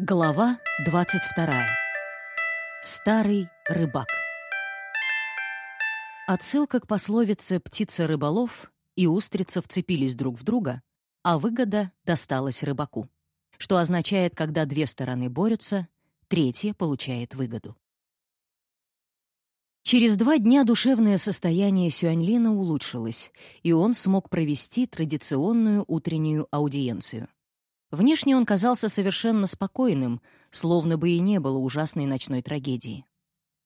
Глава 22. Старый рыбак. Отсылка к пословице «птица-рыболов» и устрица вцепились друг в друга, а выгода досталась рыбаку, что означает, когда две стороны борются, третья получает выгоду. Через два дня душевное состояние Сюаньлина улучшилось, и он смог провести традиционную утреннюю аудиенцию. Внешне он казался совершенно спокойным, словно бы и не было ужасной ночной трагедии.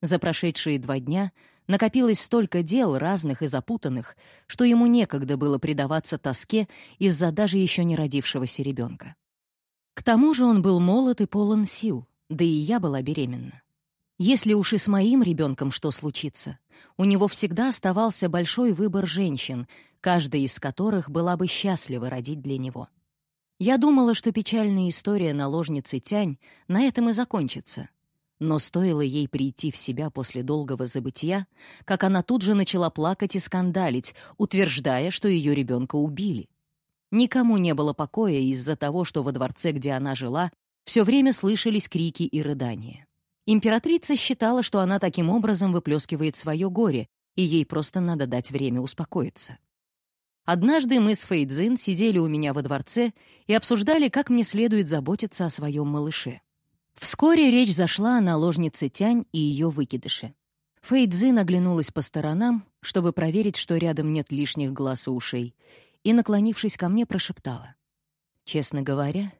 За прошедшие два дня накопилось столько дел, разных и запутанных, что ему некогда было предаваться тоске из-за даже еще не родившегося ребенка. К тому же он был молод и полон сил, да и я была беременна. Если уж и с моим ребенком что случится, у него всегда оставался большой выбор женщин, каждая из которых была бы счастлива родить для него. Я думала, что печальная история наложницы Тянь на этом и закончится. Но стоило ей прийти в себя после долгого забытия, как она тут же начала плакать и скандалить, утверждая, что ее ребенка убили. Никому не было покоя из-за того, что во дворце, где она жила, все время слышались крики и рыдания. Императрица считала, что она таким образом выплескивает свое горе, и ей просто надо дать время успокоиться. Однажды мы с Фейдзин сидели у меня во дворце и обсуждали, как мне следует заботиться о своем малыше. Вскоре речь зашла о наложнице Тянь и ее выкидыше. Фейдзин оглянулась по сторонам, чтобы проверить, что рядом нет лишних глаз и ушей, и, наклонившись ко мне, прошептала. «Честно говоря,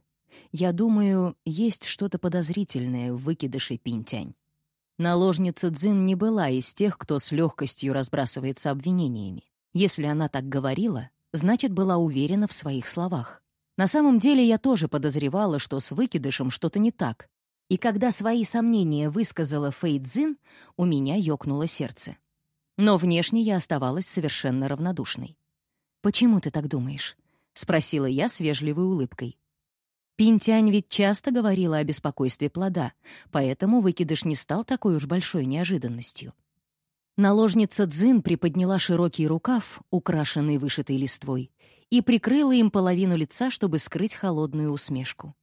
я думаю, есть что-то подозрительное в выкидыше Пинтянь. Наложница Цзин не была из тех, кто с легкостью разбрасывается обвинениями. Если она так говорила, значит, была уверена в своих словах. На самом деле я тоже подозревала, что с выкидышем что-то не так. И когда свои сомнения высказала Фейдзин, у меня ёкнуло сердце. Но внешне я оставалась совершенно равнодушной. «Почему ты так думаешь?» — спросила я с вежливой улыбкой. Пинтянь ведь часто говорила о беспокойстве плода, поэтому выкидыш не стал такой уж большой неожиданностью. Наложница Дзин приподняла широкий рукав, украшенный вышитой листвой, и прикрыла им половину лица, чтобы скрыть холодную усмешку.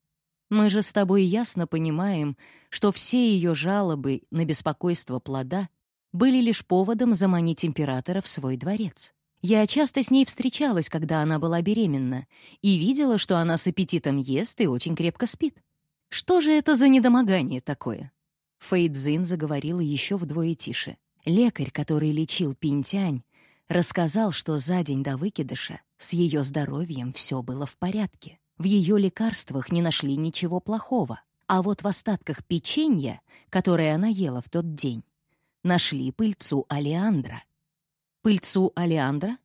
Мы же с тобой ясно понимаем, что все ее жалобы на беспокойство плода были лишь поводом заманить императора в свой дворец. Я часто с ней встречалась, когда она была беременна, и видела, что она с аппетитом ест и очень крепко спит. Что же это за недомогание такое? Фейдзин заговорила еще вдвое тише. Лекарь, который лечил Пинтянь, рассказал, что за день до выкидыша с ее здоровьем все было в порядке. В ее лекарствах не нашли ничего плохого. А вот в остатках печенья, которое она ела в тот день, нашли пыльцу алиандра. Пыльцу алиандра?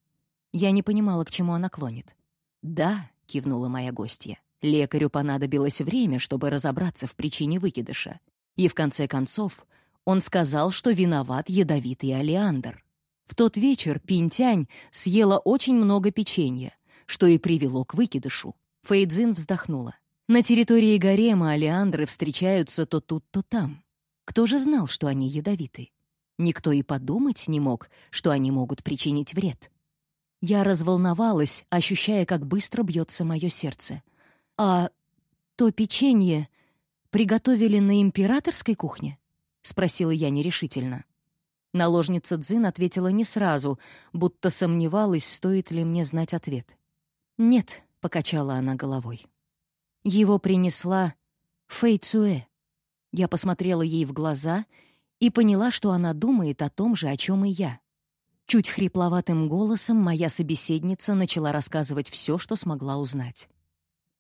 Я не понимала, к чему она клонит. «Да», — кивнула моя гостья, — «лекарю понадобилось время, чтобы разобраться в причине выкидыша. И в конце концов он сказал, что виноват ядовитый олеандр. В тот вечер Пинтянь съела очень много печенья, что и привело к выкидышу. Фейдзин вздохнула. На территории гарема олеандры встречаются то тут, то там. Кто же знал, что они ядовиты? Никто и подумать не мог, что они могут причинить вред. Я разволновалась, ощущая, как быстро бьется мое сердце. А то печенье приготовили на императорской кухне? — спросила я нерешительно. Наложница Дзин ответила не сразу, будто сомневалась, стоит ли мне знать ответ. «Нет», — покачала она головой. Его принесла Фэй Цуэ. Я посмотрела ей в глаза и поняла, что она думает о том же, о чем и я. Чуть хрипловатым голосом моя собеседница начала рассказывать все, что смогла узнать.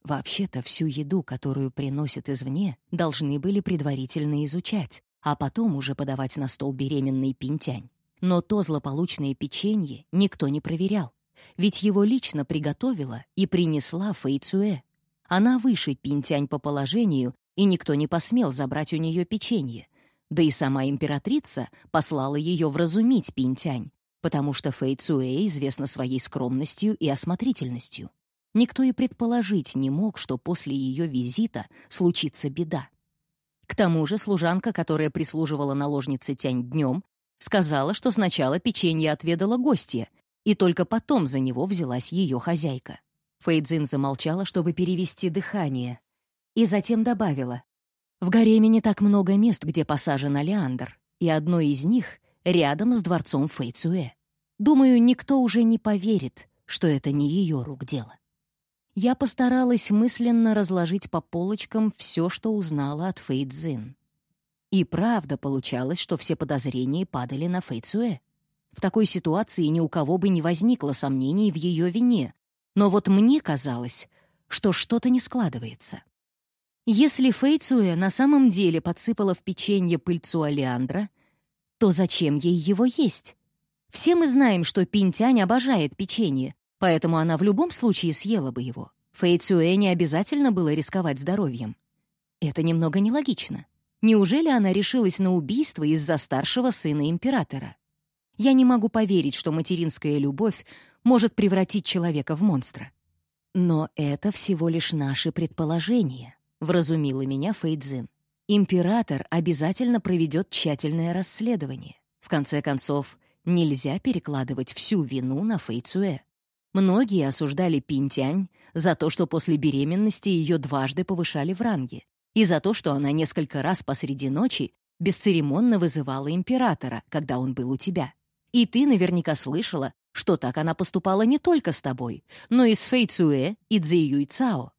Вообще-то всю еду, которую приносят извне, должны были предварительно изучать, а потом уже подавать на стол беременный пинтянь. Но то злополучное печенье никто не проверял, ведь его лично приготовила и принесла Фэйцуэ. Она выше пинтянь по положению, и никто не посмел забрать у нее печенье. Да и сама императрица послала ее вразумить пинтянь, потому что Фэйцуэ известна своей скромностью и осмотрительностью. Никто и предположить не мог, что после ее визита случится беда. К тому же служанка, которая прислуживала наложнице Тянь днем, сказала, что сначала печенье отведала гостья, и только потом за него взялась ее хозяйка. Фейдзин замолчала, чтобы перевести дыхание, и затем добавила, В гареме не так много мест, где посажен олеандр, и одно из них рядом с дворцом Фэйцуэ. Думаю, никто уже не поверит, что это не ее рук дело. Я постаралась мысленно разложить по полочкам все, что узнала от Фэйцзин. И правда получалось, что все подозрения падали на Фэйцуэ. В такой ситуации ни у кого бы не возникло сомнений в ее вине, но вот мне казалось, что что-то не складывается. Если Фейцуэ на самом деле подсыпала в печенье пыльцу олеандра, то зачем ей его есть? Все мы знаем, что Пинтянь обожает печенье, поэтому она в любом случае съела бы его. Фейцуэ не обязательно было рисковать здоровьем. Это немного нелогично. Неужели она решилась на убийство из-за старшего сына императора? Я не могу поверить, что материнская любовь может превратить человека в монстра. Но это всего лишь наши предположения. — вразумила меня Фейдзин. «Император обязательно проведет тщательное расследование. В конце концов, нельзя перекладывать всю вину на Фейцуэ. Многие осуждали Пинтянь за то, что после беременности ее дважды повышали в ранге, и за то, что она несколько раз посреди ночи бесцеремонно вызывала императора, когда он был у тебя. И ты наверняка слышала, что так она поступала не только с тобой, но и с Фейцуэ и Цзиюй Цао.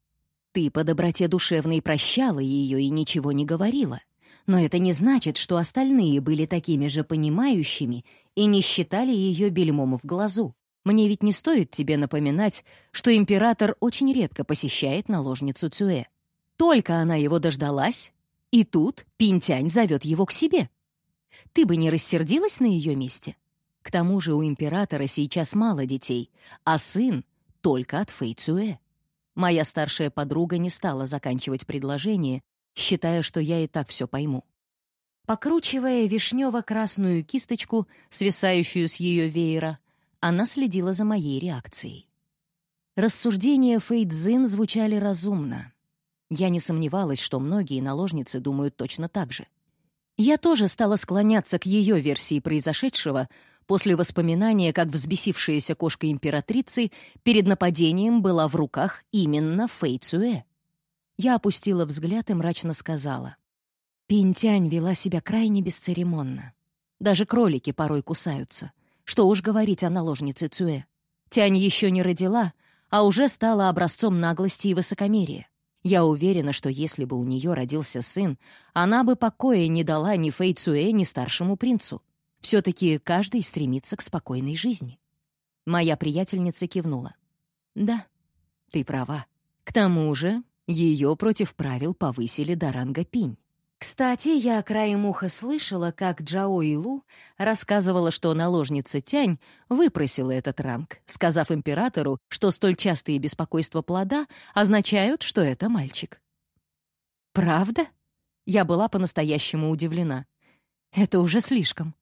Ты по доброте душевной прощала ее и ничего не говорила. Но это не значит, что остальные были такими же понимающими и не считали ее бельмом в глазу. Мне ведь не стоит тебе напоминать, что император очень редко посещает наложницу Цюэ. Только она его дождалась, и тут Пинтянь зовет его к себе. Ты бы не рассердилась на ее месте? К тому же у императора сейчас мало детей, а сын только от Фэй Цюэ. Моя старшая подруга не стала заканчивать предложение, считая, что я и так все пойму. Покручивая вишнево-красную кисточку, свисающую с ее веера, она следила за моей реакцией. Рассуждения Фейдзин звучали разумно. Я не сомневалась, что многие наложницы думают точно так же. Я тоже стала склоняться к ее версии произошедшего, после воспоминания, как взбесившаяся кошка императрицы перед нападением была в руках именно Фэй Цюэ. Я опустила взгляд и мрачно сказала. Пинтянь вела себя крайне бесцеремонно. Даже кролики порой кусаются. Что уж говорить о наложнице Цюэ. Тянь еще не родила, а уже стала образцом наглости и высокомерия. Я уверена, что если бы у нее родился сын, она бы покоя не дала ни Фэй Цуэ, ни старшему принцу. Все-таки каждый стремится к спокойной жизни. Моя приятельница кивнула. «Да, ты права. К тому же ее против правил повысили до ранга пинь. Кстати, я краем уха слышала, как Джао Илу рассказывала, что наложница Тянь выпросила этот ранг, сказав императору, что столь частые беспокойства плода означают, что это мальчик. «Правда?» Я была по-настоящему удивлена. «Это уже слишком».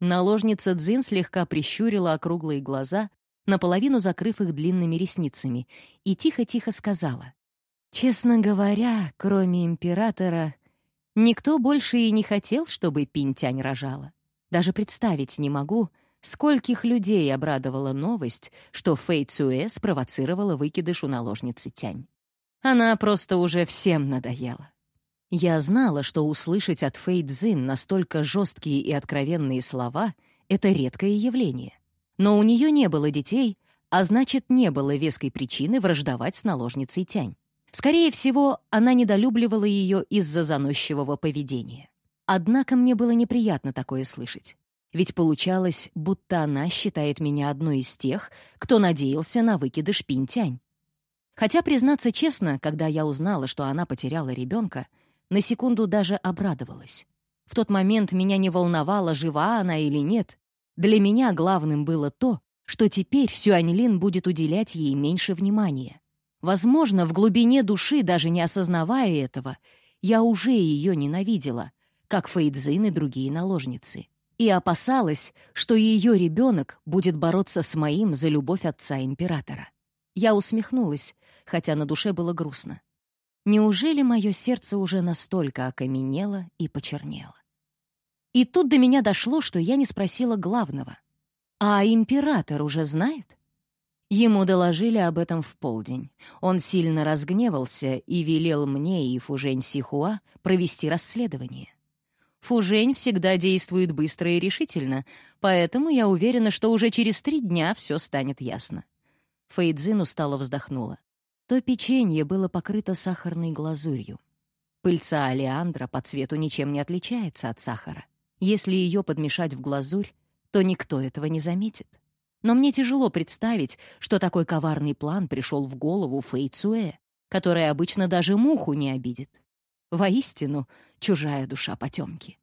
Наложница Дзин слегка прищурила округлые глаза, наполовину закрыв их длинными ресницами, и тихо-тихо сказала. «Честно говоря, кроме императора, никто больше и не хотел, чтобы Пинтянь рожала. Даже представить не могу, скольких людей обрадовала новость, что Фэй Цуэ спровоцировала выкидыш у наложницы Тянь. Она просто уже всем надоела. Я знала, что услышать от Фэй Цзин настолько жесткие и откровенные слова — это редкое явление. Но у нее не было детей, а значит, не было веской причины враждовать с наложницей Тянь. Скорее всего, она недолюбливала ее из-за заносчивого поведения. Однако мне было неприятно такое слышать. Ведь получалось, будто она считает меня одной из тех, кто надеялся на выкидыш Пинтянь. Хотя, признаться честно, когда я узнала, что она потеряла ребенка, на секунду даже обрадовалась. В тот момент меня не волновало, жива она или нет. Для меня главным было то, что теперь Сюаньлин будет уделять ей меньше внимания. Возможно, в глубине души, даже не осознавая этого, я уже ее ненавидела, как Фейдзин и другие наложницы, и опасалась, что ее ребенок будет бороться с моим за любовь отца императора. Я усмехнулась, хотя на душе было грустно. Неужели мое сердце уже настолько окаменело и почернело? И тут до меня дошло, что я не спросила главного. А император уже знает? Ему доложили об этом в полдень. Он сильно разгневался и велел мне и Фужень Сихуа провести расследование. Фужень всегда действует быстро и решительно, поэтому я уверена, что уже через три дня все станет ясно. Фейдзин устало вздохнула. То печенье было покрыто сахарной глазурью. Пыльца алиандра по цвету ничем не отличается от сахара. Если ее подмешать в глазурь, то никто этого не заметит. Но мне тяжело представить, что такой коварный план пришел в голову Фэй Цуэ, которая обычно даже муху не обидит. Воистину, чужая душа потемки.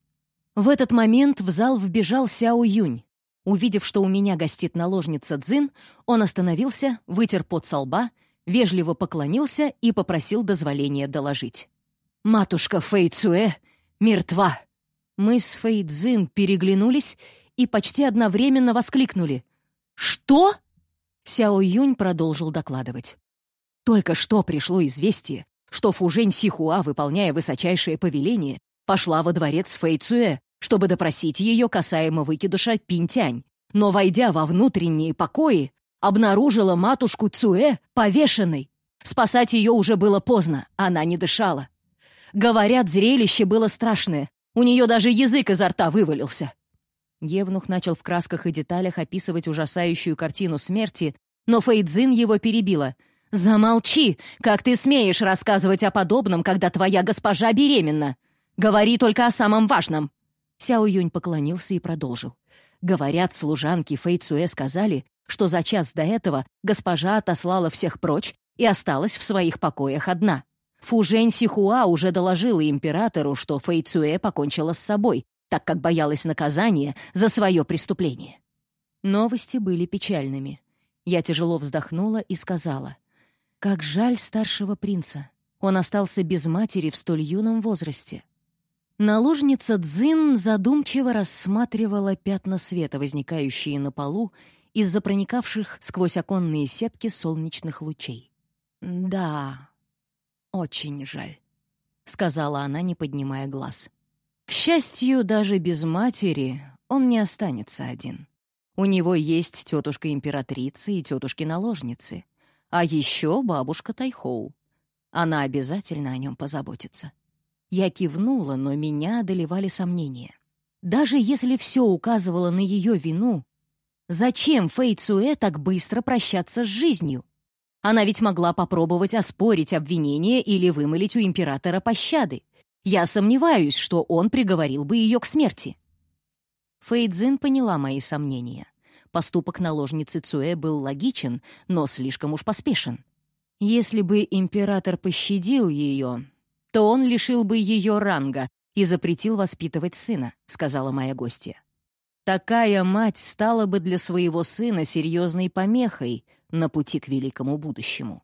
В этот момент в зал вбежал Сяо Юнь. Увидев, что у меня гостит наложница Цзин, он остановился, вытер пот со лба, вежливо поклонился и попросил дозволения доложить. «Матушка Фэй Цуэ мертва!» Мы с Фэй Цзин переглянулись и почти одновременно воскликнули. «Что?» Сяо Юнь продолжил докладывать. Только что пришло известие, что Фужень Сихуа, выполняя высочайшее повеление, пошла во дворец Фэй Цуэ, чтобы допросить ее касаемо выкидыша Пинтянь, но, войдя во внутренние покои, обнаружила матушку Цуэ повешенной. Спасать ее уже было поздно, она не дышала. Говорят, зрелище было страшное, у нее даже язык изо рта вывалился. Евнух начал в красках и деталях описывать ужасающую картину смерти, но Фейдзин его перебила. «Замолчи! Как ты смеешь рассказывать о подобном, когда твоя госпожа беременна? Говори только о самом важном!» Сяо Юнь поклонился и продолжил. Говорят, служанки Фэй Цуэ сказали, что за час до этого госпожа отослала всех прочь и осталась в своих покоях одна. Фу Жень Сихуа уже доложила императору, что Фэй Цуэ покончила с собой, так как боялась наказания за свое преступление. Новости были печальными. Я тяжело вздохнула и сказала, «Как жаль старшего принца. Он остался без матери в столь юном возрасте». Наложница Дзин задумчиво рассматривала пятна света, возникающие на полу из-за проникавших сквозь оконные сетки солнечных лучей. «Да, очень жаль», — сказала она, не поднимая глаз. К счастью, даже без матери он не останется один. У него есть тетушка-императрица и тетушки-наложницы, а еще бабушка Тайхоу. Она обязательно о нем позаботится. Я кивнула, но меня одолевали сомнения. Даже если все указывало на ее вину, зачем Фэй Цуэ так быстро прощаться с жизнью? Она ведь могла попробовать оспорить обвинение или вымолить у императора пощады. Я сомневаюсь, что он приговорил бы ее к смерти. Фэйдзин поняла мои сомнения. Поступок наложницы Цуэ был логичен, но слишком уж поспешен. Если бы император пощадил ее, то он лишил бы ее ранга и запретил воспитывать сына, сказала моя гостья. Такая мать стала бы для своего сына серьезной помехой на пути к великому будущему.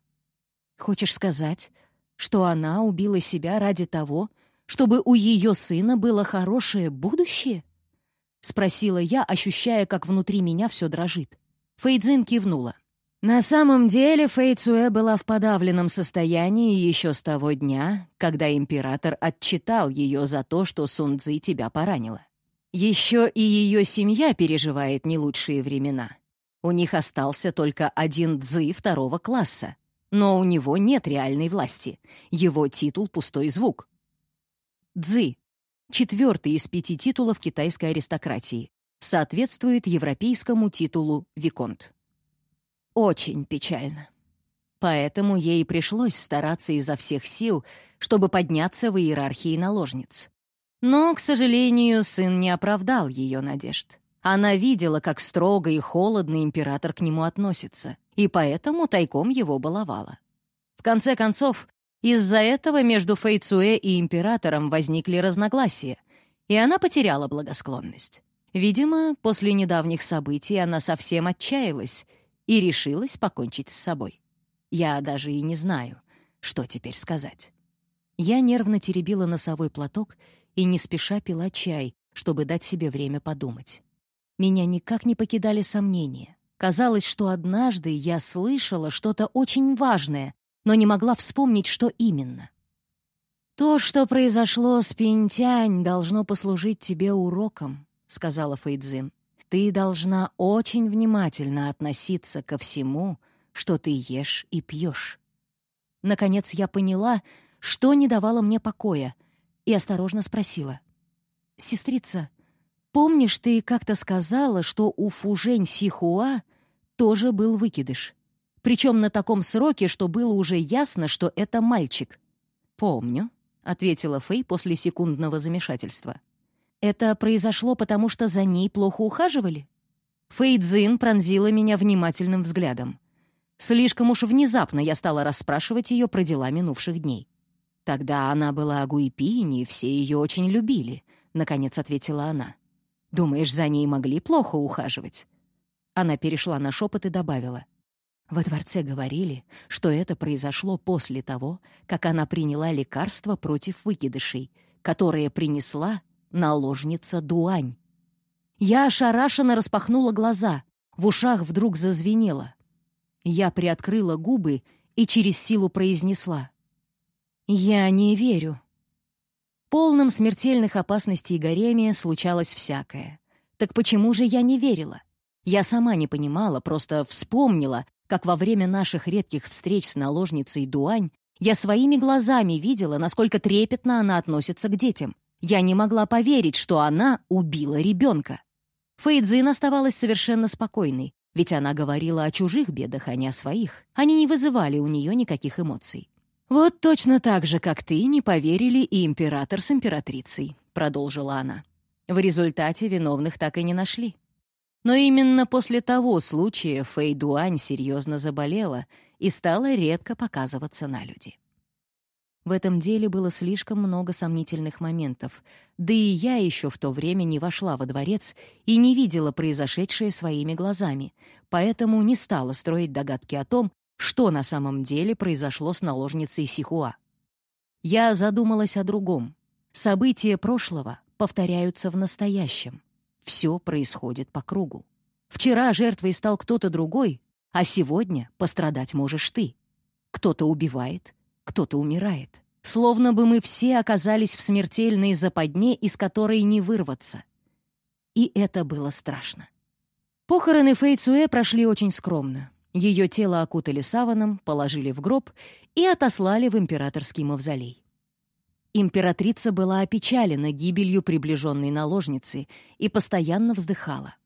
Хочешь сказать, что она убила себя ради того, чтобы у ее сына было хорошее будущее?» — спросила я, ощущая, как внутри меня все дрожит. Фейдзин кивнула. На самом деле Фэй Цуэ была в подавленном состоянии еще с того дня, когда император отчитал ее за то, что Сун Цзы тебя поранила. Еще и ее семья переживает не лучшие времена. У них остался только один Цзы второго класса, но у него нет реальной власти. Его титул — пустой звук. Цзы — четвертый из пяти титулов китайской аристократии, соответствует европейскому титулу Виконт. Очень печально. Поэтому ей пришлось стараться изо всех сил, чтобы подняться в иерархии наложниц. Но, к сожалению, сын не оправдал ее надежд. Она видела, как строго и холодно император к нему относится, и поэтому тайком его баловала. В конце концов, из-за этого между Фэйцуэ и императором возникли разногласия, и она потеряла благосклонность. Видимо, после недавних событий она совсем отчаялась и решилась покончить с собой. Я даже и не знаю, что теперь сказать. Я нервно теребила носовой платок и не спеша пила чай, чтобы дать себе время подумать. Меня никак не покидали сомнения. Казалось, что однажды я слышала что-то очень важное, но не могла вспомнить, что именно. «То, что произошло с Пинтянь, должно послужить тебе уроком», — сказала Фейдзин. «Ты должна очень внимательно относиться ко всему, что ты ешь и пьешь. Наконец я поняла, что не давало мне покоя, и осторожно спросила. «Сестрица, помнишь, ты как-то сказала, что у Фужень Сихуа тоже был выкидыш? Причем на таком сроке, что было уже ясно, что это мальчик». «Помню», — ответила Фэй после секундного замешательства. «Это произошло, потому что за ней плохо ухаживали?» Фэй Цзин пронзила меня внимательным взглядом. Слишком уж внезапно я стала расспрашивать ее про дела минувших дней. Тогда она была Гуйпинь, и все ее очень любили, — наконец ответила она. Думаешь, за ней могли плохо ухаживать? Она перешла на шепот и добавила. Во дворце говорили, что это произошло после того, как она приняла лекарство против выкидышей, которое принесла наложница Дуань. Я ошарашенно распахнула глаза, в ушах вдруг зазвенело. Я приоткрыла губы и через силу произнесла. «Я не верю». Полным смертельных опасностей гареме случалось всякое. Так почему же я не верила? Я сама не понимала, просто вспомнила, как во время наших редких встреч с наложницей Дуань я своими глазами видела, насколько трепетно она относится к детям. Я не могла поверить, что она убила ребенка. Фейдзин оставалась совершенно спокойной, ведь она говорила о чужих бедах, а не о своих. Они не вызывали у нее никаких эмоций. «Вот точно так же, как ты, не поверили и император с императрицей», — продолжила она. В результате виновных так и не нашли. Но именно после того случая Фэй Дуань серьезно заболела и стала редко показываться на люди. В этом деле было слишком много сомнительных моментов, да и я еще в то время не вошла во дворец и не видела произошедшее своими глазами, поэтому не стала строить догадки о том, что на самом деле произошло с наложницей Сихуа. Я задумалась о другом. События прошлого повторяются в настоящем. Все происходит по кругу. Вчера жертвой стал кто-то другой, а сегодня пострадать можешь ты. Кто-то убивает, кто-то умирает. Словно бы мы все оказались в смертельной западне, из которой не вырваться. И это было страшно. Похороны Фэй Цуэ прошли очень скромно. Ее тело окутали саваном, положили в гроб и отослали в императорский мавзолей. Императрица была опечалена гибелью приближенной наложницы и постоянно вздыхала.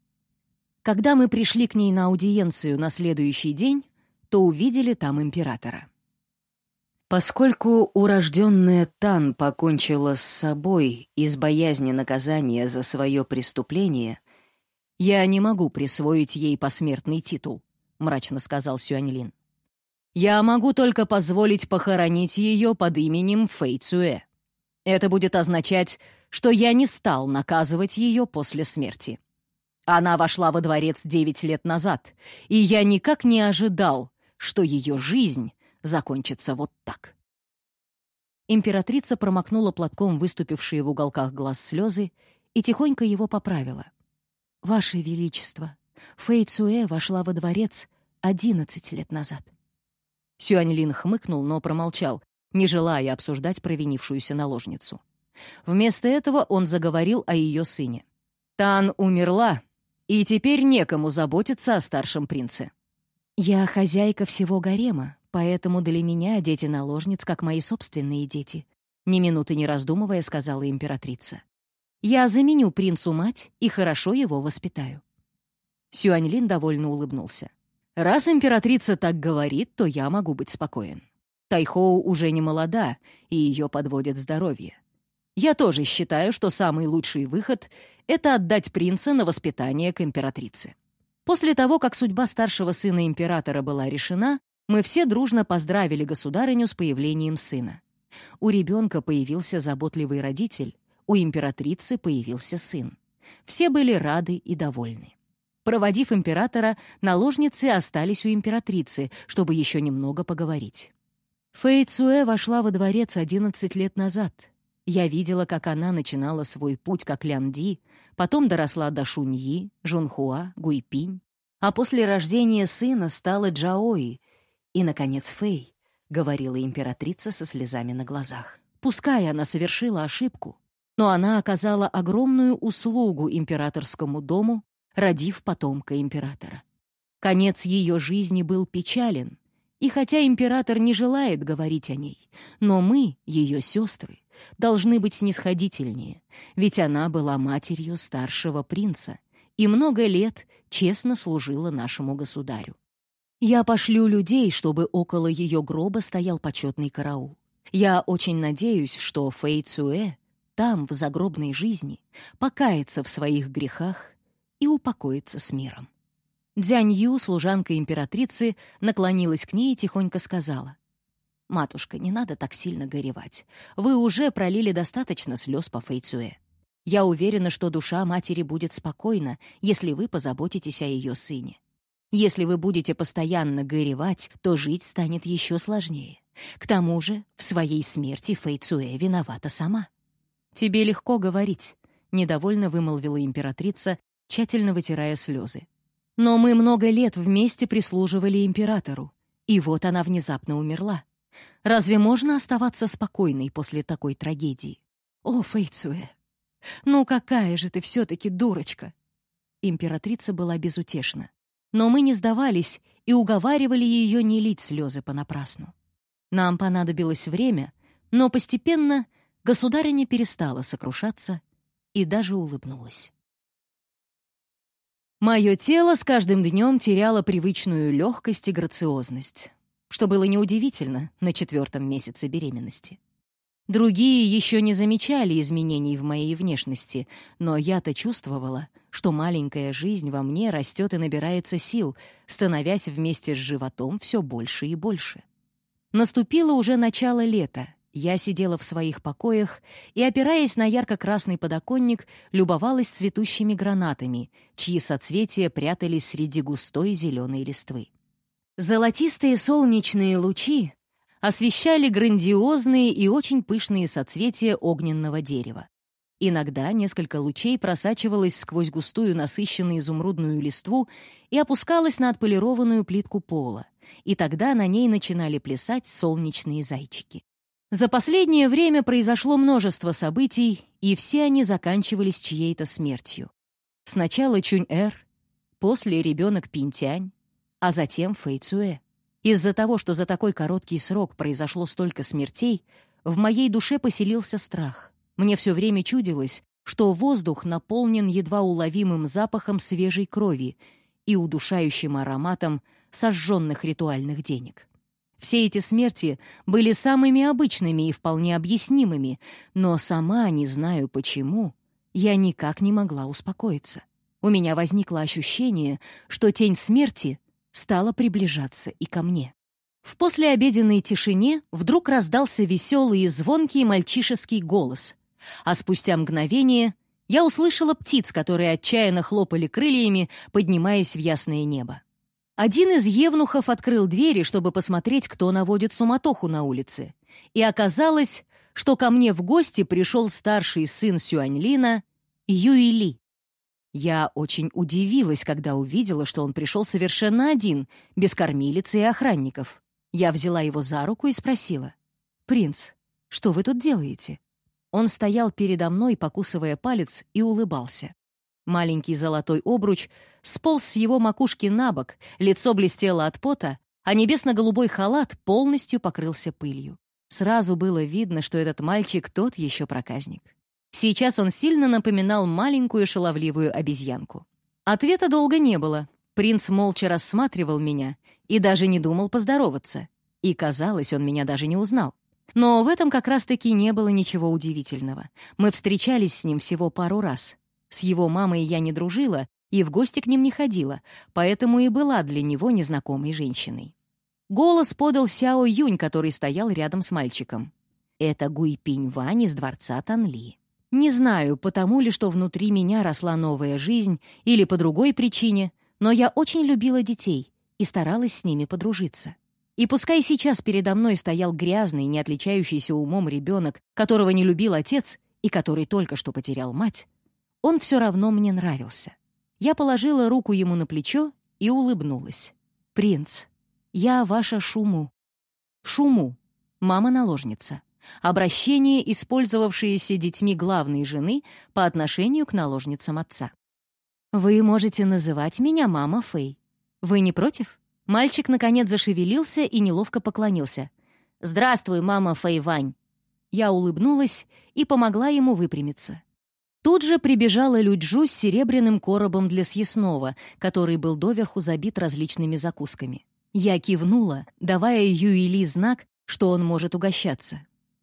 Когда мы пришли к ней на аудиенцию на следующий день, то увидели там императора. Поскольку урожденная Тан покончила с собой из боязни наказания за свое преступление, я не могу присвоить ей посмертный титул. — мрачно сказал Сюаньлин. «Я могу только позволить похоронить ее под именем Фэй Цуэ. Это будет означать, что я не стал наказывать ее после смерти. Она вошла во дворец девять лет назад, и я никак не ожидал, что ее жизнь закончится вот так». Императрица промокнула платком выступившие в уголках глаз слезы и тихонько его поправила. «Ваше Величество, Фэй Цуэ вошла во дворец одиннадцать лет назад. Сюаньлин хмыкнул, но промолчал, не желая обсуждать провинившуюся наложницу. Вместо этого он заговорил о ее сыне. «Тан умерла, и теперь некому заботиться о старшем принце. Я хозяйка всего гарема, поэтому для меня дети наложниц как мои собственные дети», ни минуты не раздумывая сказала императрица. «Я заменю принцу мать и хорошо его воспитаю». Сюаньлин довольно улыбнулся. «Раз императрица так говорит, то я могу быть спокоен. Тайхоу уже не молода, и ее подводит здоровье. Я тоже считаю, что самый лучший выход — это отдать принца на воспитание к императрице». После того, как судьба старшего сына императора была решена, мы все дружно поздравили государыню с появлением сына. У ребенка появился заботливый родитель, у императрицы появился сын. Все были рады и довольны. Проводив императора, наложницы остались у императрицы, чтобы еще немного поговорить. Фэй Цуэ вошла во дворец 11 лет назад. Я видела, как она начинала свой путь как Лян Ди, потом доросла до Шуньи, Жунхуа, Гуйпинь, а после рождения сына стала Джаои и, наконец, Фэй, — говорила императрица со слезами на глазах. Пускай она совершила ошибку, но она оказала огромную услугу императорскому дому родив потомка императора. Конец ее жизни был печален, и хотя император не желает говорить о ней, но мы, ее сестры, должны быть снисходительнее, ведь она была матерью старшего принца и много лет честно служила нашему государю. Я пошлю людей, чтобы около ее гроба стоял почетный караул. Я очень надеюсь, что Фэй Цуэ там, в загробной жизни, покается в своих грехах и упокоится с миром. Дзянь Ю, служанка императрицы, наклонилась к ней и тихонько сказала. «Матушка, не надо так сильно горевать. Вы уже пролили достаточно слез по Фэйцуэ. Я уверена, что душа матери будет спокойна, если вы позаботитесь о ее сыне. Если вы будете постоянно горевать, то жить станет еще сложнее. К тому же в своей смерти Фэйцуэ виновата сама». «Тебе легко говорить», — недовольно вымолвила императрица, тщательно вытирая слезы. «Но мы много лет вместе прислуживали императору, и вот она внезапно умерла. Разве можно оставаться спокойной после такой трагедии? О, Фейцуэ, ну какая же ты все-таки дурочка!» Императрица была безутешна. Но мы не сдавались и уговаривали ее не лить слезы понапрасну. Нам понадобилось время, но постепенно государыня перестала сокрушаться и даже улыбнулась. Мое тело с каждым днем теряло привычную легкость и грациозность, что было неудивительно на четвертом месяце беременности. Другие еще не замечали изменений в моей внешности, но я-то чувствовала, что маленькая жизнь во мне растет и набирается сил, становясь вместе с животом все больше и больше. Наступило уже начало лета, я сидела в своих покоях и, опираясь на ярко-красный подоконник, любовалась цветущими гранатами, чьи соцветия прятались среди густой зеленой листвы. Золотистые солнечные лучи освещали грандиозные и очень пышные соцветия огненного дерева. Иногда несколько лучей просачивалось сквозь густую насыщенную изумрудную листву и опускалось на отполированную плитку пола, и тогда на ней начинали плясать солнечные зайчики. За последнее время произошло множество событий, и все они заканчивались чьей-то смертью. Сначала Чунь-Эр, после ребенок Пинтянь, а затем Фэй Цуэ. Из-за того, что за такой короткий срок произошло столько смертей, в моей душе поселился страх. Мне все время чудилось, что воздух наполнен едва уловимым запахом свежей крови и удушающим ароматом сожженных ритуальных денег. Все эти смерти были самыми обычными и вполне объяснимыми, но сама, не знаю почему, я никак не могла успокоиться. У меня возникло ощущение, что тень смерти стала приближаться и ко мне. В послеобеденной тишине вдруг раздался веселый и звонкий мальчишеский голос, а спустя мгновение я услышала птиц, которые отчаянно хлопали крыльями, поднимаясь в ясное небо. Один из евнухов открыл двери, чтобы посмотреть, кто наводит суматоху на улице. И оказалось, что ко мне в гости пришел старший сын Сюаньлина Юили. Я очень удивилась, когда увидела, что он пришел совершенно один, без кормилицы и охранников. Я взяла его за руку и спросила. «Принц, что вы тут делаете?» Он стоял передо мной, покусывая палец, и улыбался. Маленький золотой обруч сполз с его макушки на бок, лицо блестело от пота, а небесно-голубой халат полностью покрылся пылью. Сразу было видно, что этот мальчик тот еще проказник. Сейчас он сильно напоминал маленькую шаловливую обезьянку. Ответа долго не было. Принц молча рассматривал меня и даже не думал поздороваться. И, казалось, он меня даже не узнал. Но в этом как раз-таки не было ничего удивительного. Мы встречались с ним всего пару раз. С его мамой я не дружила и в гости к ним не ходила, поэтому и была для него незнакомой женщиной. Голос подал Сяо Юнь, который стоял рядом с мальчиком. Это Гуй Пинь Вань из дворца Танли. Не знаю, потому ли, что внутри меня росла новая жизнь, или по другой причине, но я очень любила детей и старалась с ними подружиться. И пускай сейчас передо мной стоял грязный, не отличающийся умом ребенок, которого не любил отец и который только что потерял мать, он все равно мне нравился. Я положила руку ему на плечо и улыбнулась. «Принц, я ваша Шуму». Шуму, мама-наложница. Обращение, использовавшееся детьми главной жены по отношению к наложницам отца. «Вы можете называть меня мама Фэй». «Вы не против?» Мальчик, наконец, зашевелился и неловко поклонился. «Здравствуй, мама Фэйвань!» Я улыбнулась и помогла ему выпрямиться. Тут же прибежала Люджу с серебряным коробом для съестного, который был доверху забит различными закусками. Я кивнула, давая Юили знак, что он может угощаться.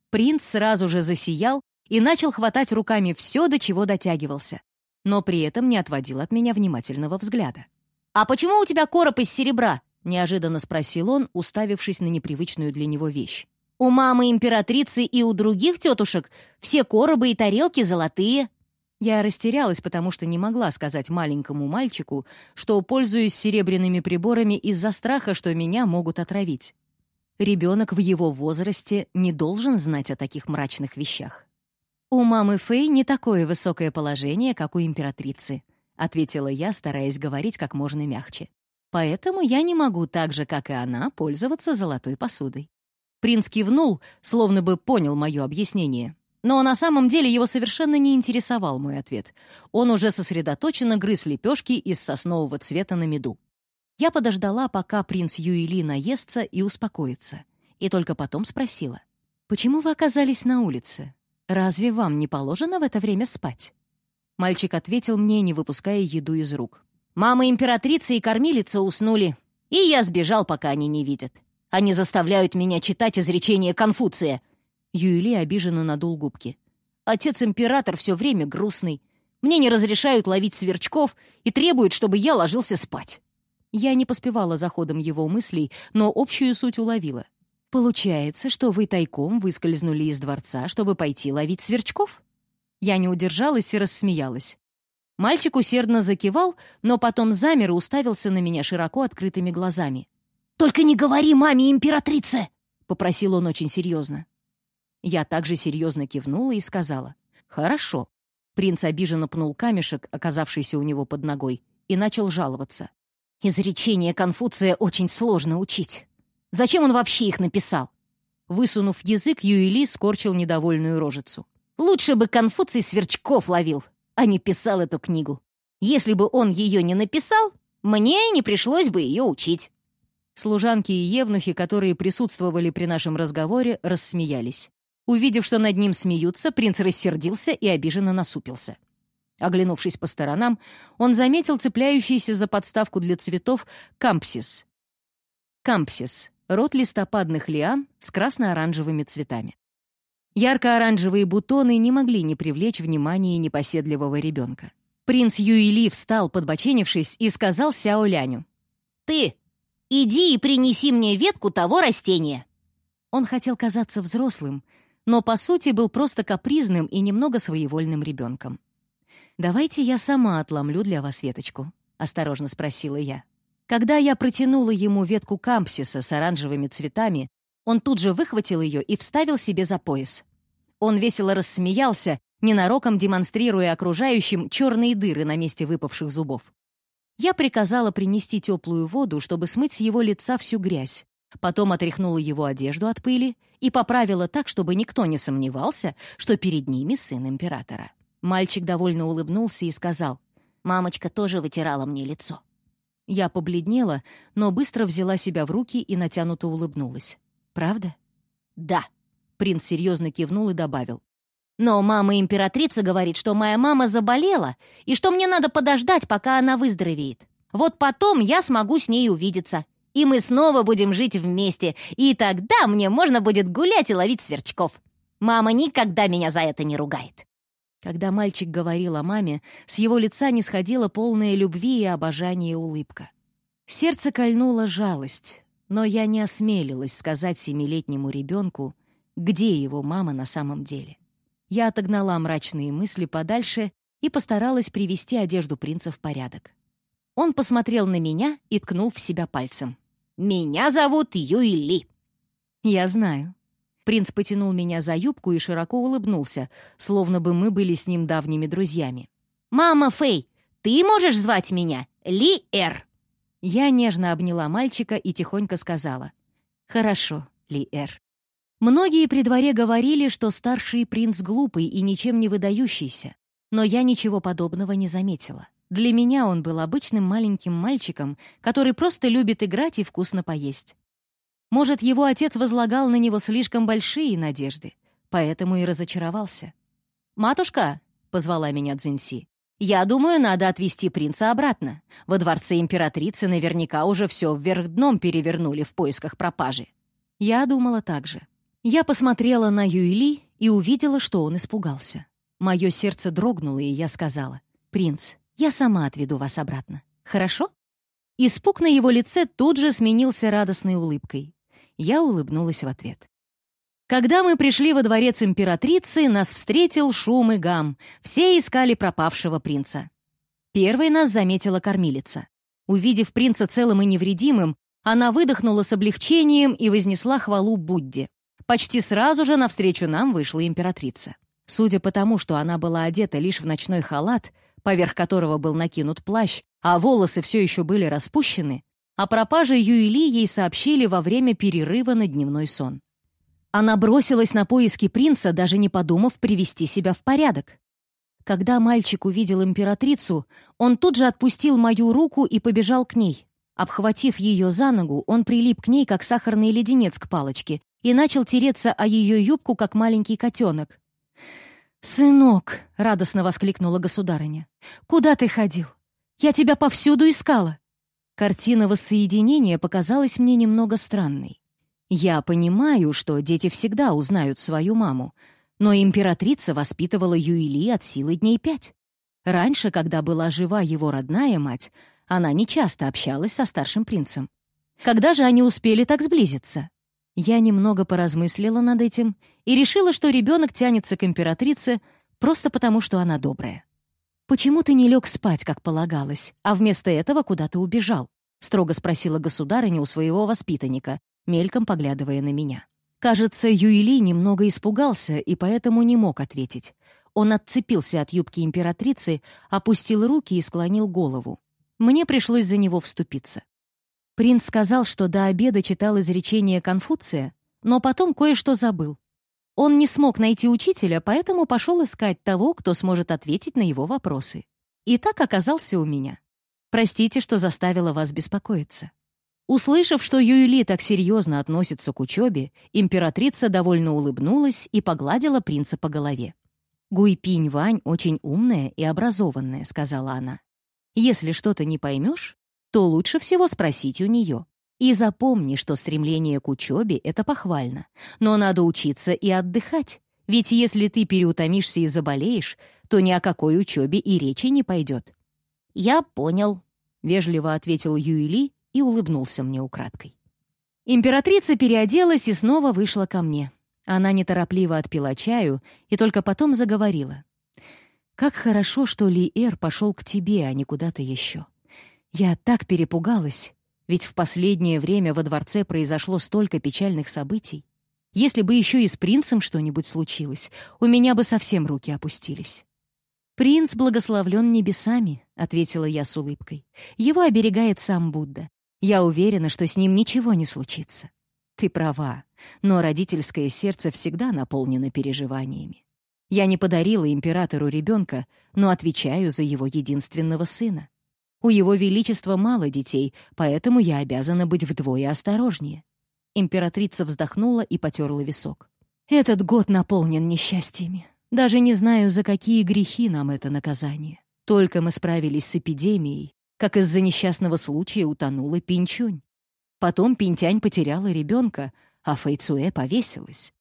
Принц сразу же засиял и начал хватать руками все, до чего дотягивался, но при этом не отводил от меня внимательного взгляда. «А почему у тебя короб из серебра?» — неожиданно спросил он, уставившись на непривычную для него вещь. «У мамы императрицы и у других тетушек все коробы и тарелки золотые». Я растерялась, потому что не могла сказать маленькому мальчику, что пользуюсь серебряными приборами из-за страха, что меня могут отравить. Ребенок в его возрасте не должен знать о таких мрачных вещах. «У мамы Фэй не такое высокое положение, как у императрицы», ответила я, стараясь говорить как можно мягче. «Поэтому я не могу так же, как и она, пользоваться золотой посудой». Принц кивнул, словно бы понял мое объяснение. Но на самом деле его совершенно не интересовал мой ответ. Он уже сосредоточенно грыз лепешки из соснового цвета на меду. Я подождала, пока принц Юили наестся и успокоится. И только потом спросила. «Почему вы оказались на улице? Разве вам не положено в это время спать?» Мальчик ответил мне, не выпуская еду из рук. «Мама императрица и кормилица уснули, и я сбежал, пока они не видят. Они заставляют меня читать изречение Конфуция. Юэли обиженно надул губки. «Отец-император все время грустный. Мне не разрешают ловить сверчков и требуют, чтобы я ложился спать». Я не поспевала за ходом его мыслей, но общую суть уловила. «Получается, что вы тайком выскользнули из дворца, чтобы пойти ловить сверчков?» Я не удержалась и рассмеялась. Мальчик усердно закивал, но потом замер и уставился на меня широко открытыми глазами. «Только не говори маме императрице!» — попросил он очень серьезно. Я также серьезно кивнула и сказала. «Хорошо». Принц обиженно пнул камешек, оказавшийся у него под ногой, и начал жаловаться. «Изречение Конфуция очень сложно учить. Зачем он вообще их написал?» Высунув язык, Юэли скорчил недовольную рожицу. «Лучше бы Конфуций сверчков ловил, а не писал эту книгу. Если бы он ее не написал, мне не пришлось бы ее учить». Служанки и евнухи, которые присутствовали при нашем разговоре, рассмеялись. Увидев, что над ним смеются, принц рассердился и обиженно насупился. Оглянувшись по сторонам, он заметил цепляющийся за подставку для цветов кампсис. Кампсис — род листопадных лиан с красно-оранжевыми цветами. Ярко-оранжевые бутоны не могли не привлечь внимание непоседливого ребенка. Принц Юили встал, подбоченившись, и сказал Сяо Ляню. «Ты, иди и принеси мне ветку того растения». Он хотел казаться взрослым, но по сути был просто капризным и немного своевольным ребенком. «Давайте я сама отломлю для вас веточку», — осторожно спросила я. Когда я протянула ему ветку кампсиса с оранжевыми цветами, он тут же выхватил ее и вставил себе за пояс. Он весело рассмеялся, ненароком демонстрируя окружающим черные дыры на месте выпавших зубов. Я приказала принести теплую воду, чтобы смыть с его лица всю грязь, потом отряхнула его одежду от пыли и поправила так, чтобы никто не сомневался, что перед ними сын императора. Мальчик довольно улыбнулся и сказал, «Мамочка тоже вытирала мне лицо». Я побледнела, но быстро взяла себя в руки и натянуто улыбнулась. «Правда?» «Да», — принц серьезно кивнул и добавил. «Но мама императрица говорит, что моя мама заболела и что мне надо подождать, пока она выздоровеет. Вот потом я смогу с ней увидеться и мы снова будем жить вместе, и тогда мне можно будет гулять и ловить сверчков. Мама никогда меня за это не ругает». Когда мальчик говорил о маме, с его лица не сходила полная любви и обожания улыбка. Сердце кольнула жалость, но я не осмелилась сказать семилетнему ребенку, где его мама на самом деле. Я отогнала мрачные мысли подальше и постаралась привести одежду принца в порядок. Он посмотрел на меня и ткнул в себя пальцем. «Меня зовут Юйли». «Я знаю». Принц потянул меня за юбку и широко улыбнулся, словно бы мы были с ним давними друзьями. «Мама Фэй, ты можешь звать меня Ли-Эр?» Я нежно обняла мальчика и тихонько сказала. «Хорошо, Ли-Эр». Многие при дворе говорили, что старший принц глупый и ничем не выдающийся, но я ничего подобного не заметила. Для меня он был обычным маленьким мальчиком, который просто любит играть и вкусно поесть. Может, его отец возлагал на него слишком большие надежды, поэтому и разочаровался. «Матушка», — позвала меня Цзиньси, «я думаю, надо отвезти принца обратно. Во дворце императрицы наверняка уже все вверх дном перевернули в поисках пропажи». Я думала так же. Я посмотрела на Юйли и увидела, что он испугался. Мое сердце дрогнуло, и я сказала, «Принц, я сама отведу вас обратно. Хорошо?» Испуг на его лице тут же сменился радостной улыбкой. Я улыбнулась в ответ. Когда мы пришли во дворец императрицы, нас встретил шум и гам. Все искали пропавшего принца. Первой нас заметила кормилица. Увидев принца целым и невредимым, она выдохнула с облегчением и вознесла хвалу Будде. Почти сразу же навстречу нам вышла императрица. Судя по тому, что она была одета лишь в ночной халат, поверх которого был накинут плащ, а волосы все еще были распущены, о пропаже Юэли ей сообщили во время перерыва на дневной сон. Она бросилась на поиски принца, даже не подумав привести себя в порядок. Когда мальчик увидел императрицу, он тут же отпустил мою руку и побежал к ней. Обхватив ее за ногу, он прилип к ней, как сахарный леденец к палочке, и начал тереться о ее юбку, как маленький котенок. «Сынок!» — радостно воскликнула государыня. «Куда ты ходил? Я тебя повсюду искала!» Картина воссоединения показалась мне немного странной. Я понимаю, что дети всегда узнают свою маму, но императрица воспитывала Юили от силы дней пять. Раньше, когда была жива его родная мать, она нечасто общалась со старшим принцем. Когда же они успели так сблизиться? Я немного поразмыслила над этим и решила, что ребенок тянется к императрице просто потому, что она добрая. «Почему ты не лег спать, как полагалось, а вместо этого куда-то убежал?» — строго спросила государыня у своего воспитанника, мельком поглядывая на меня. Кажется, Юили немного испугался и поэтому не мог ответить. Он отцепился от юбки императрицы, опустил руки и склонил голову. Мне пришлось за него вступиться. Принц сказал, что до обеда читал изречение Конфуция, но потом кое-что забыл. Он не смог найти учителя, поэтому пошел искать того, кто сможет ответить на его вопросы. И так оказался у меня. Простите, что заставила вас беспокоиться. Услышав, что Юэли так серьезно относится к учебе, императрица довольно улыбнулась и погладила принца по голове. «Гуйпинь Вань очень умная и образованная», — сказала она. «Если что-то не поймешь, то лучше всего спросить у нее. И запомни, что стремление к учебе — это похвально. Но надо учиться и отдыхать. Ведь если ты переутомишься и заболеешь, то ни о какой учебе и речи не пойдет. «Я понял», — вежливо ответил Юэли и улыбнулся мне украдкой. Императрица переоделась и снова вышла ко мне. Она неторопливо отпила чаю и только потом заговорила. «Как хорошо, что Ли-Эр пошел к тебе, а не куда-то еще. Я так перепугалась, ведь в последнее время во дворце произошло столько печальных событий. Если бы еще и с принцем что-нибудь случилось, у меня бы совсем руки опустились. «Принц благословлен небесами», — ответила я с улыбкой. «Его оберегает сам Будда. Я уверена, что с ним ничего не случится». «Ты права, но родительское сердце всегда наполнено переживаниями. Я не подарила императору ребенка, но отвечаю за его единственного сына. У его величества мало детей, поэтому я обязана быть вдвое осторожнее». Императрица вздохнула и потерла висок. «Этот год наполнен несчастьями. Даже не знаю, за какие грехи нам это наказание. Только мы справились с эпидемией, как из-за несчастного случая утонула Пинчунь. Потом Пинтянь потеряла ребенка, а Фэйцуэ повесилась.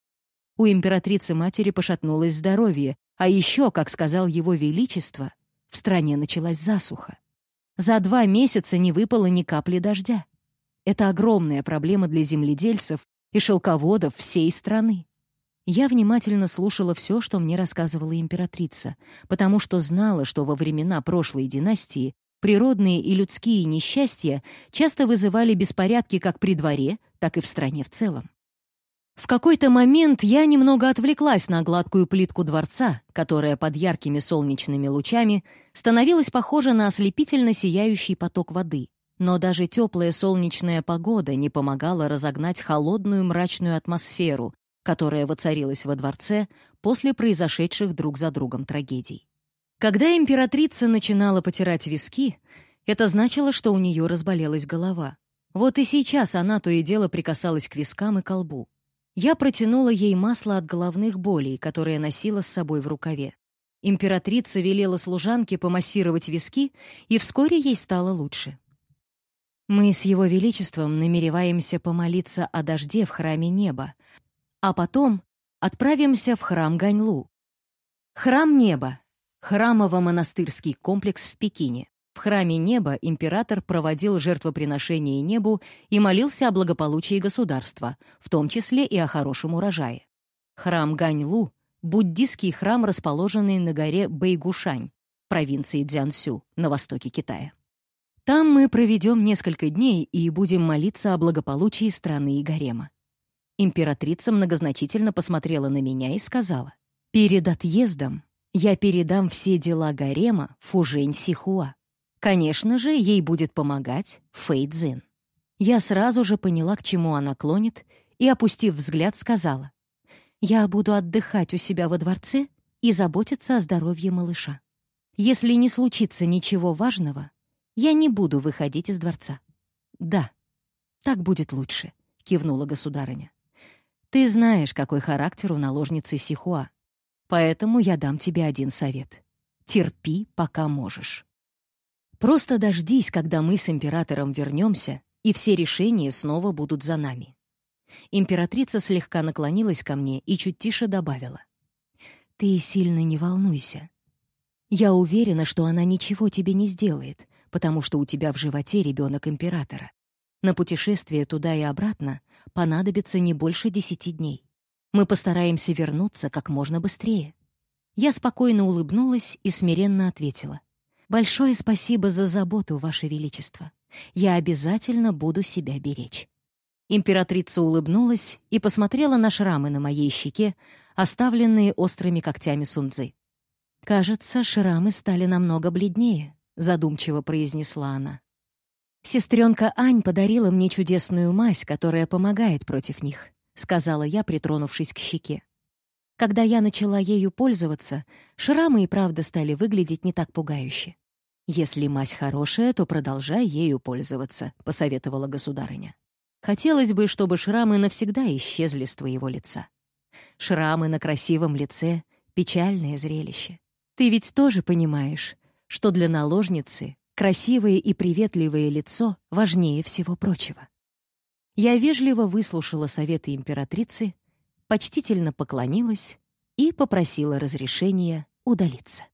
У императрицы-матери пошатнулось здоровье, а еще, как сказал его величество, в стране началась засуха. За два месяца не выпало ни капли дождя. Это огромная проблема для земледельцев и шелководов всей страны. Я внимательно слушала все, что мне рассказывала императрица, потому что знала, что во времена прошлой династии природные и людские несчастья часто вызывали беспорядки как при дворе, так и в стране в целом. В какой-то момент я немного отвлеклась на гладкую плитку дворца, которая под яркими солнечными лучами становилась похожа на ослепительно сияющий поток воды. Но даже теплая солнечная погода не помогала разогнать холодную мрачную атмосферу, которая воцарилась во дворце после произошедших друг за другом трагедий. Когда императрица начинала потирать виски, это значило, что у нее разболелась голова. Вот и сейчас она то и дело прикасалась к вискам и колбу. Я протянула ей масло от головных болей, которое носила с собой в рукаве. Императрица велела служанке помассировать виски, и вскоре ей стало лучше. Мы с Его Величеством намереваемся помолиться о дожде в храме неба, а потом отправимся в храм Ганьлу. Храм неба — храмово-монастырский комплекс в Пекине. В храме неба император проводил жертвоприношение небу и молился о благополучии государства, в том числе и о хорошем урожае. Храм Ганьлу — буддийский храм, расположенный на горе Бэйгушань, провинции Цзянсю, на востоке Китая. Там мы проведем несколько дней и будем молиться о благополучии страны и гарема. Императрица многозначительно посмотрела на меня и сказала, «Перед отъездом я передам все дела гарема Фужень Сихуа. Конечно же, ей будет помогать Фэй Цзин. Я сразу же поняла, к чему она клонит, и, опустив взгляд, сказала, «Я буду отдыхать у себя во дворце и заботиться о здоровье малыша. Если не случится ничего важного, я не буду выходить из дворца». «Да, так будет лучше», — кивнула государыня. «Ты знаешь, какой характер у наложницы Сихуа, поэтому я дам тебе один совет. Терпи, пока можешь». Просто дождись, когда мы с императором вернемся, и все решения снова будут за нами. Императрица слегка наклонилась ко мне и чуть тише добавила. «Ты сильно не волнуйся. Я уверена, что она ничего тебе не сделает, потому что у тебя в животе ребенок императора. На путешествие туда и обратно понадобится не больше десяти дней. Мы постараемся вернуться как можно быстрее». Я спокойно улыбнулась и смиренно ответила. Большое спасибо за заботу, Ваше Величество. Я обязательно буду себя беречь». Императрица улыбнулась и посмотрела на шрамы на моей щеке, оставленные острыми когтями Сунцзы. «Кажется, шрамы стали намного бледнее», — задумчиво произнесла она. «Сестренка Ань подарила мне чудесную мазь, которая помогает против них», — сказала я, притронувшись к щеке. Когда я начала ею пользоваться, шрамы и правда стали выглядеть не так пугающе. «Если мазь хорошая, то продолжай ею пользоваться», — посоветовала государыня. «Хотелось бы, чтобы шрамы навсегда исчезли с твоего лица. Шрамы на красивом лице — печальное зрелище. Ты ведь тоже понимаешь, что для наложницы красивое и приветливое лицо важнее всего прочего». Я вежливо выслушала советы императрицы почтительно поклонилась и попросила разрешения удалиться.